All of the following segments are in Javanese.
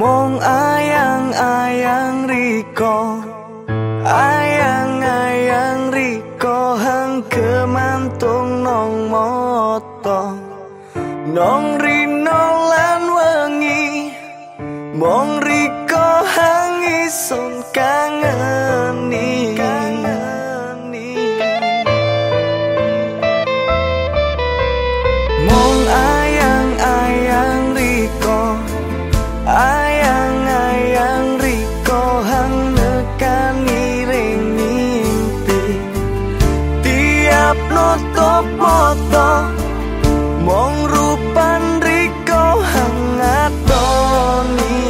Mong ayang-ayang Riko Ayang-ayang Riko Hang kemantung nong moto. Nong rino lan wengi Mong Riko hang isong mata mong rupan riko hangat toni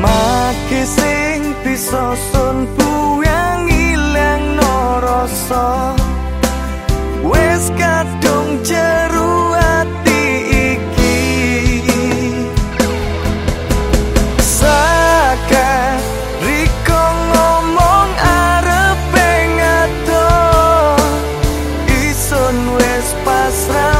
maki sing bisa sun buang ilang rasa. Wes kadung jeng без посрать.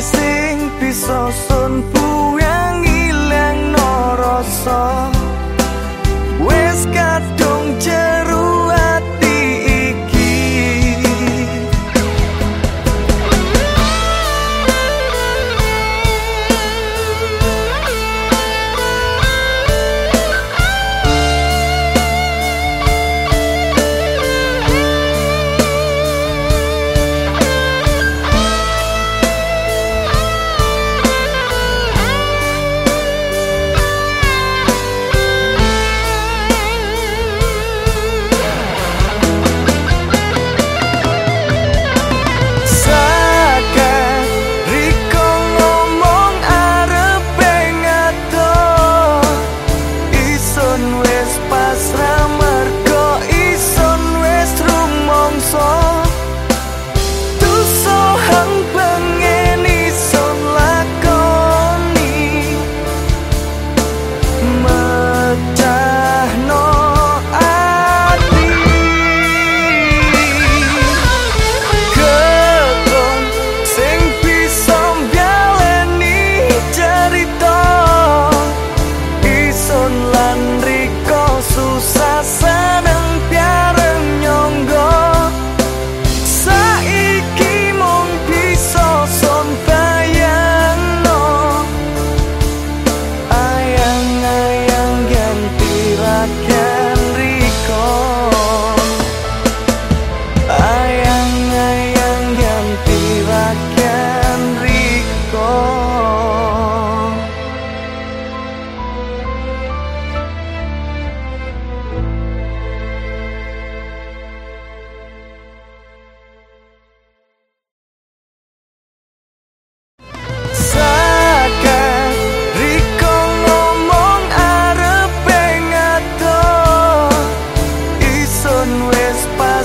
sing bisa sun buang ilang no rasa. Wes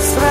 strength.